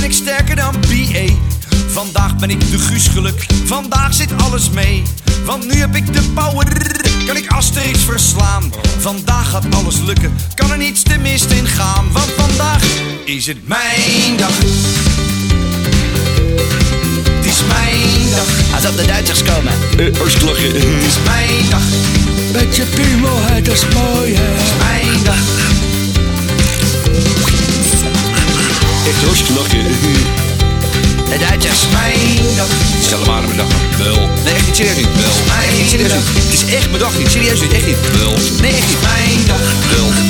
ben ik sterker dan BA. Vandaag ben ik de Guus geluk, vandaag zit alles mee. Want nu heb ik de power, kan ik Asterix verslaan. Vandaag gaat alles lukken, kan er niets te mist in gaan. Want vandaag is het mijn dag. Het is mijn dag, Als op de Duitsers komen. Eh, het is mijn dag, Met je piemel, het is mooi, Hartstikke lachen. De Duitsers. Mijn dag, Stel maar mijn dag. Wel. nee echt niet serieus niet. Wel. Nee, echt niet serieus niet. Het is echt mijn dag niet, serieus niet, echt niet. Wel. Nee, echt niet. Mijn dag. Wel.